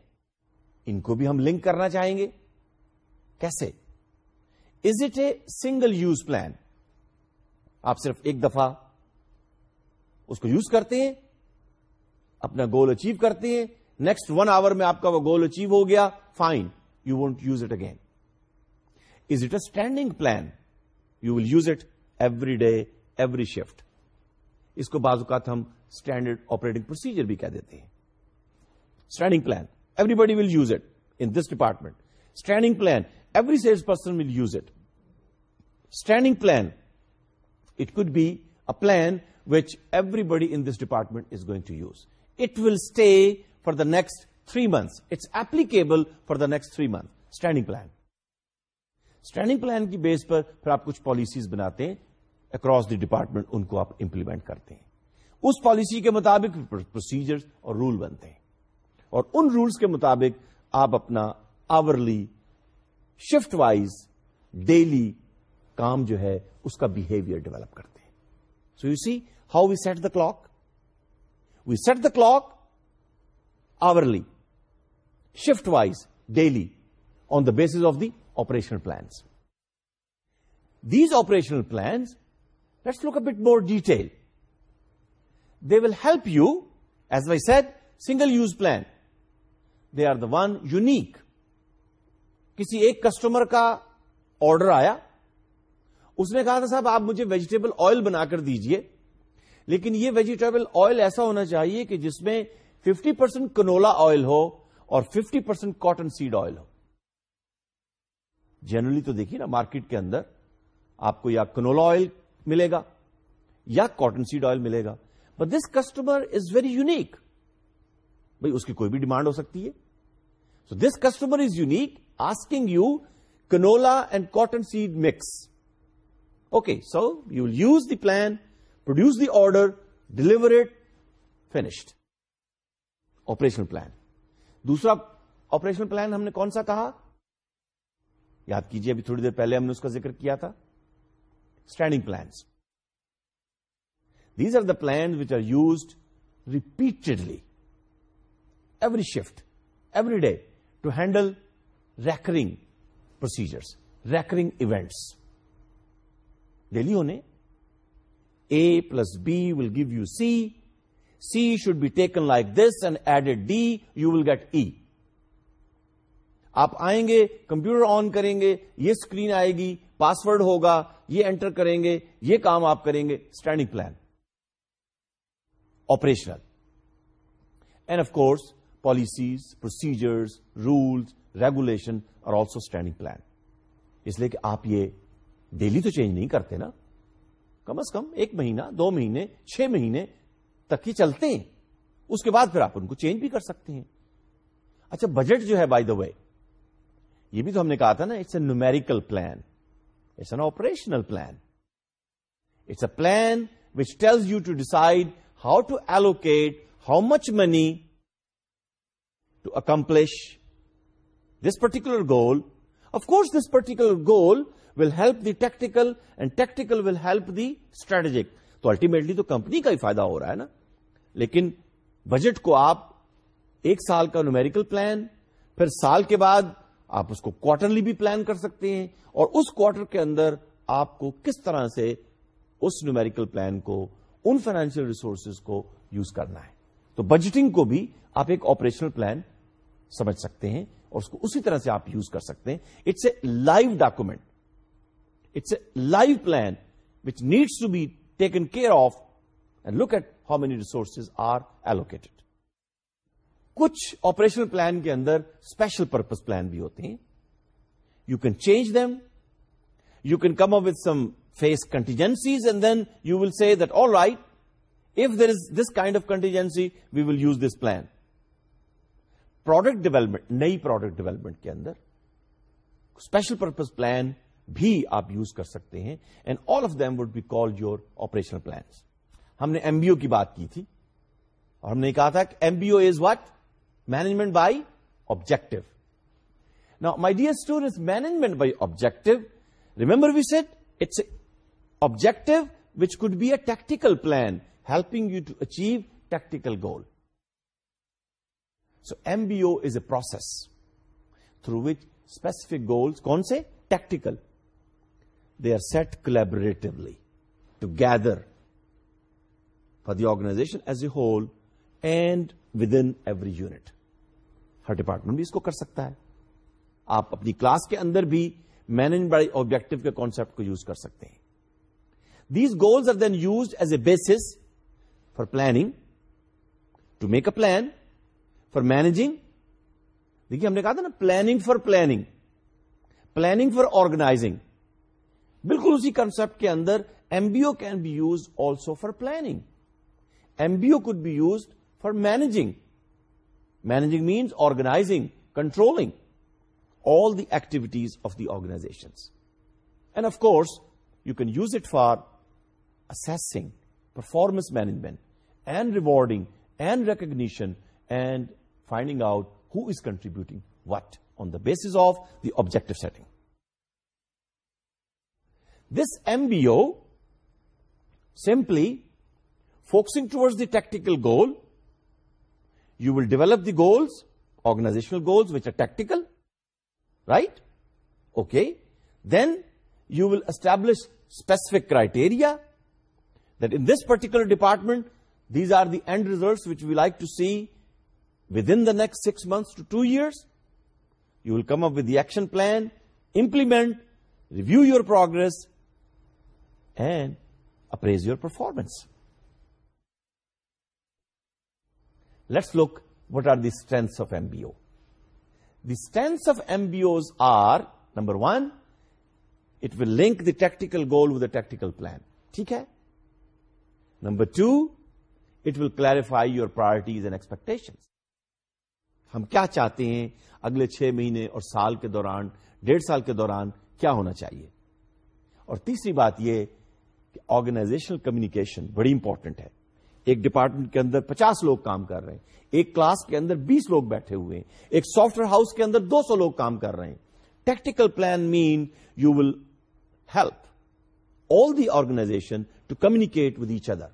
ان کو بھی ہم لنک کرنا چاہیں گے کیسے is it a single use plan آپ صرف ایک دفعہ اس کو یوز کرتے ہیں اپنا گول اچیو کرتے ہیں نیکسٹ ون آور میں آپ کا وہ گول اچیو ہو گیا fine you want use it again is it a standing plan you will use it every day every shift اس کو بعض اوقات ہم اسٹینڈرڈ آپریٹنگ پروسیجر بھی کہہ دیتے ہیں standing plan everybody will use it in this department standing plan every sales person will use it standing plan it could be a plan which everybody in this department is going to use it will stay the next three months it's applicable the next three month standing plan standing plan کی بیس پر پھر آپ کچھ پالیسیز بناتے ہیں اکراس دی ڈپارٹمنٹ ان کو آپ امپلیمنٹ کرتے ہیں اس پالیسی کے مطابق پروسیجر اور رول بنتے ہیں اور ان رولس کے مطابق آپ اپنا آورلی شفٹ وائز ڈیلی کام جو ہے اس کا بہیویئر ڈیولپ کرتے ہیں so you see how we set the clock we set the clock hourly shift wise daily on the base of the operational plans these operational plans let's look bit more detail they will help you as why set single use plan they are the one unique کسی ایک کسٹمر کا آرڈر آیا اس نے کہا تھا صاحب آپ مجھے ویجیٹیبل آئل بنا کر دیجئے لیکن یہ ویجیٹیبل آئل ایسا ہونا چاہیے کہ جس میں ففٹی پرسینٹ کنولا آئل ہو اور fifty percent cotton seed oil ہو جنرلی تو دیکھیے نا مارکیٹ کے اندر آپ کو یا کنولا آئل ملے گا یا کاٹن سیڈ آئل ملے گا but this customer is very unique بھائی اس کی کوئی بھی ڈیمانڈ ہو سکتی ہے so this customer is unique asking you canola and cotton seed mix okay so you will use the plan produce the order deliver it finished operation plan دوسرا آپریشن پلان ہم نے کون سا کہا یاد کیجیے ابھی تھوڑی دیر پہلے ہم نے اس کا ذکر کیا تھا standing plans these are the plan which are used repeatedly every shift every day to handle recurring procedures recurring events daily ہونے A plus B will give you C C should be taken like this and add D, D you will get E آپ آئیں گے کمپیوٹر آن کریں گے یہ اسکرین آئے گی پاسورڈ ہوگا یہ انٹر کریں گے یہ کام آپ کریں گے standing plan operational and of course policies procedures rules regulation اور آلسو اسٹینڈنگ پلان اس لیے کہ آپ یہ ڈیلی تو چینج نہیں کرتے نا کم از کم ایک مہینہ دو مہینے چھ مہینے تک ہی چلتے ہیں اس کے بعد پھر آپ ان کو چینج بھی کر سکتے ہیں اچھا بجٹ جو ہے بائی دا وے یہ بھی تو ہم نے کہا تھا نا it's a numerical plan it's an operational plan it's a plan which tells you to decide how to allocate how much money to accomplish this particular goal course this particular goal will help the tactical and tactical will help the strategic تو الٹیمیٹلی تو کمپنی کا ہی فائدہ ہو رہا ہے نا لیکن بجٹ کو آپ ایک سال کا نومیریکل پلان پھر سال کے بعد آپ اس کو کوارٹرلی بھی پلان کر سکتے ہیں اور اس کوارٹر کے اندر آپ کو کس طرح سے اس نومیریکل پلان کو ان فائنینشیل ریسورسز کو یوز کرنا ہے تو بجٹنگ کو بھی آپ ایک آپریشنل پلان سمجھ سکتے ہیں اور اس کو اسی طرح سے آپ یوز کر سکتے ہیں it's a live document it's a live plan which needs to be taken care of and look at how many resources are allocate کچھ آپریشن پلان کے اندر اسپیشل پرپز پلان بھی ہوتے ہیں you can change them you can come O some face contingencies and then you will see دل right if there is this kind of contingency we will use this plan product development نئی پروڈکٹ ڈیولپمنٹ کے اندر اسپیشل پرپز پلان بھی آپ یوز کر سکتے ہیں and all of them would be call your operation plans ہم نے ایم بی او کی بات کی تھی اور ہم نے کہا تھا کہ M B O is what management by objective نا my dear student management by objective remember we set it's objective which could be a tactical plan helping you to achieve tactical goal so M B O is a process through which specific goals کون سے tactical are set collaboratively together for the organization as a whole and within every unit ہر ڈپارٹمنٹ بھی اس کو کر سکتا ہے آپ اپنی کلاس کے اندر بھی مینج بائی آبجیکٹو کے کانسپٹ کو یوز کر سکتے ہیں these goals are then use as a basis for planning to make a plan for managing دیکھیے ہم نے کہا تھا نا planning for planning planning for organizing بالکل اسی کنسپٹ کے اندر M B O can be use also for planning M B O could be use for managing managing means organizing controlling all the activities of the organization and of course you can use it for using performance management and rewarding and recognition and finding out who is contributing what on the base of the objective setting This MBO, simply focusing towards the tactical goal, you will develop the goals, organizational goals, which are tactical, right? Okay. Then you will establish specific criteria that in this particular department, these are the end results which we like to see within the next 6 months to 2 years. You will come up with the action plan, implement, review your progress, and appraise your performance let's look what are the strengths of M بیو the strengths of M بیو are number one it will link the tactical goal with tactical plan ٹھیک ہے number two it will clarify your priorities and expectations ہم کیا چاہتے ہیں اگلے چھ مہینے اور سال کے دوران ڈیڑھ سال کے دوران کیا ہونا چاہیے اور تیسری بات یہ آرگنائزیشنل کمیونیکیشن بڑی امپورٹنٹ ہے ایک ڈپارٹمنٹ کے اندر پچاس لوگ کام کر رہے ہیں ایک کلاس کے اندر بیس لوگ بیٹھے ہوئے ہیں ایک سافٹ ویئر ہاؤس کے اندر دو سو لوگ کام کر رہے ہیں tactical plan mean you will help all the organization to communicate with each other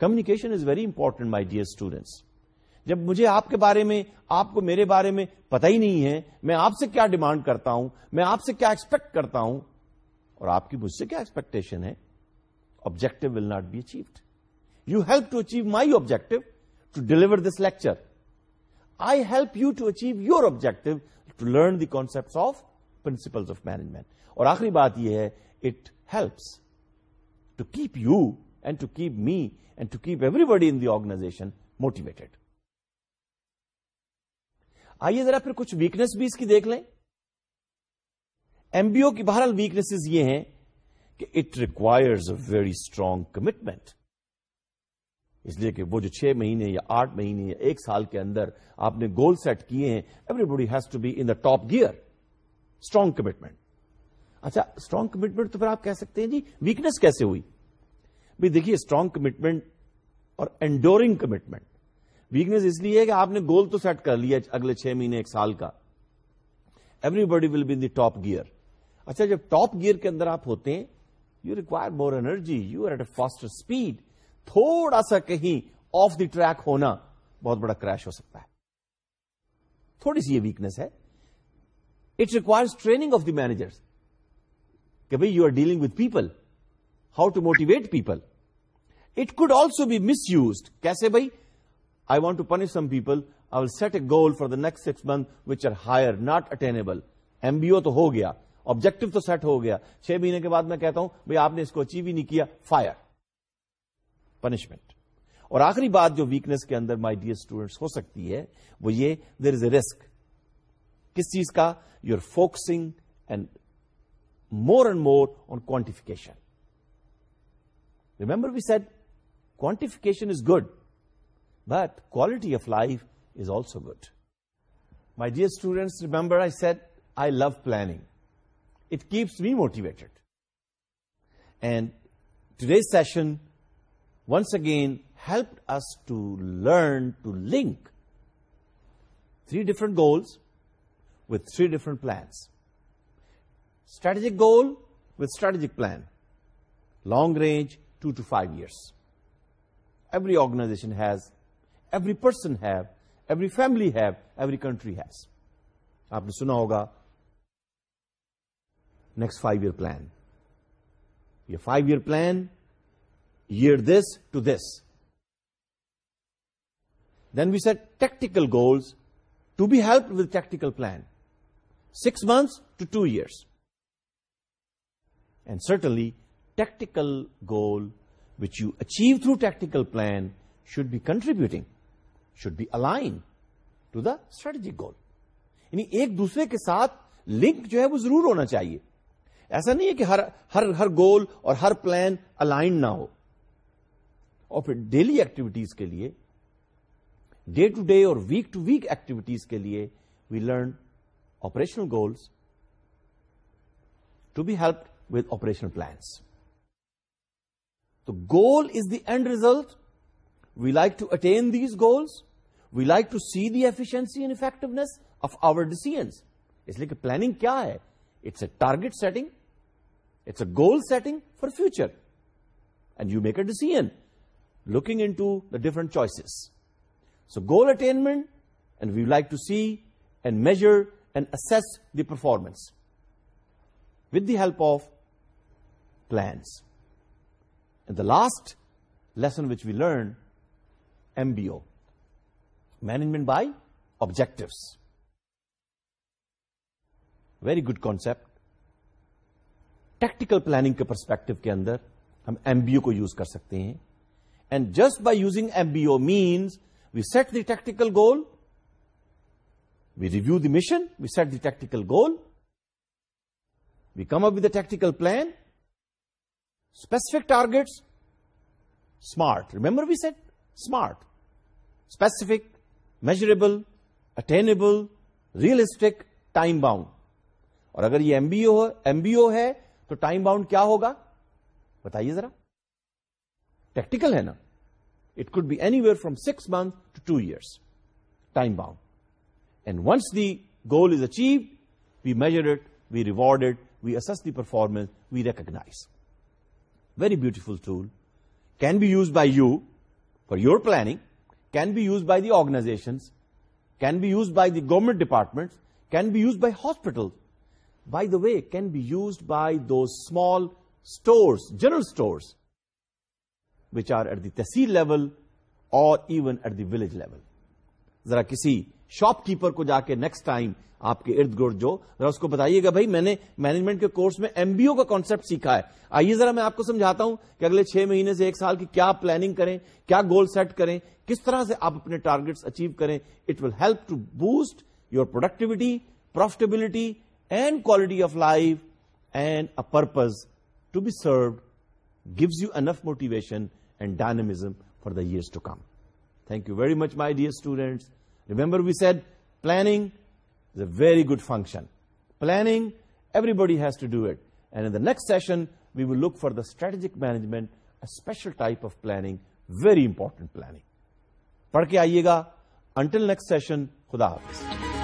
communication is very important my dear students جب مجھے آپ کے بارے میں آپ کو میرے بارے میں پتا ہی نہیں ہے میں آپ سے کیا ڈیمانڈ کرتا ہوں میں آپ سے کیا ایکسپیکٹ کرتا ہوں اور آپ کی مجھ سے کیا ایکسپیکٹن ہے objective will not be achieve you help to achieve my objective to deliver this lecture I help you to achieve your objective to learn the concept of principle of management اور آخری بات یہ ہے it helps to keep you and to keep me and to keep everybody in the organization motivated آئیے ذرا پھر کچھ ویکنس بھی اس کی دیکھ لیں ایم بی او کی بہرحال ویکنیسز یہ ہیں کہ it requires a very strong commitment اس لیے کہ وہ جو چھ مہینے یا آٹھ مہینے یا ایک سال کے اندر آپ نے گول سیٹ کیے ہیں everybody has to be in the top gear strong commitment اچھا اسٹرانگ کمٹمنٹ تو پھر آپ کہہ سکتے ہیں جی ویکنیس کیسے ہوئی بھائی دیکھیے اسٹرانگ کمٹمنٹ اور اینڈورنگ کمٹمنٹ ویکنیس اس لیے کہ آپ نے گول تو سیٹ کر لیا اگلے چھ مہینے ایک سال کا everybody will be in the top gear اچھا جب ٹاپ گیئر کے اندر آپ ہوتے ہیں you require more energy you are at a faster speed تھوڑا سا کہیں آف دی ٹریک ہونا بہت بڑا کریش ہو سکتا ہے تھوڑی سی یہ ویکنیس ہے it requires training of the manager کہ بھائی you are dealing with people how to motivate people it could also be misuse کیسے بھائی I want to punish some people I will set a goal for the next six month which are higher not attainable M B O تو ہو گیا آبجیکٹو تو سیٹ ہو گیا چھ مہینے کے بعد میں کہتا ہوں بھائی آپ نے اس کو اچیو ہی نہیں کیا فائر پنشمنٹ اور آخری بات جو ویکنیس کے اندر مائی ڈیئر اسٹوڈینٹس ہو سکتی ہے وہ یہ دیر از اے رسک کس چیز کا you are focusing and more and more on quantification remember we set quantification is good but quality of life is also good my dear students remember I set I love planning plus me motivated and today session once again help us to learn to link three different goals with three different plans strategic goal with strategic plan long range two to five years every organization has every person have every family have every country has آپ نے سنا ہوگا نیکسٹ فائیو ایئر پلان یہ five year plan year this to this then we set tactical goals to be help with tactical plan six months to two years and certainly tactical goal which you achieve through tactical plan should be contributing should be align to the strategic goal یعنی ایک دوسرے کے ساتھ لنک جو ہے وہ ضرور ہونا چاہیے ایسا نہیں ہے کہ ہر ہر ہر گول اور ہر پلان الائن نہ ہو اور پھر ڈیلی ایکٹیویٹیز کے لیے ڈے ٹو ڈے اور ویک ٹو ویک ایکٹیویٹیز کے لیے we learn operational goals to be help with operational plans تو goal is the end result we like to attain these goals we like to see the efficiency and effectiveness of our decisions اس لیے کہ پلاننگ کیا ہے it's a target setting It's a goal setting for future. And you make a decision looking into the different choices. So goal attainment, and we like to see and measure and assess the performance with the help of plans. And the last lesson which we learned, MBO, management by objectives. Very good concept. Tactical planning کے پرسپیکٹو کے اندر ہم ایم بی او کو یوز کر سکتے ہیں and just by using M B O means we set the tactical goal we review the mission we set the tactical goal we come up with tactical plan specific targets smart remember we set smart specific measurable attainable realistic time bound اور اگر یہ ایم بی او ہے تو ٹائم باؤنڈ کیا ہوگا بتائیے ذرا ٹیکٹیکل ہے نا it could be anywhere from six month to two years time bound and once the goal is achieve we measure it we reward it we assess the performance we recognize very beautiful tool can be use by you for your planning can be use by the organization can be use by the government department can be use by hospital by the way can be use by دو اسمال اسٹور جنرل اسٹور بچار ایٹ دی تحصیل لیول اور even at the village level ذرا کسی شاپ کیپر کو جا کے نیکسٹ ٹائم آپ کے ارد گرد جو ذرا اس کو بتائیے گا بھائی میں نے مینجمنٹ کے کورس میں ایم بی او کا کانسپٹ سیکھا ہے آئیے ذرا میں آپ کو سمجھاتا ہوں کہ اگلے چھ مہینے سے ایک سال کی کیا پلاننگ کریں کیا گول سیٹ کریں کس طرح سے آپ اپنے ٹارگیٹس اچیو کریں it will help to boost your productivity profitability and quality of life and a purpose to be serve gives you enough motivation and dynamism for the year to come thank you very much my dear students remember we said planning a very good function planning everybody has to do it and next session we will look for the strategic management a special type of planning very important planning پڑھ کے آئیے گا انٹل نیکسٹ سیشن خدا حافظ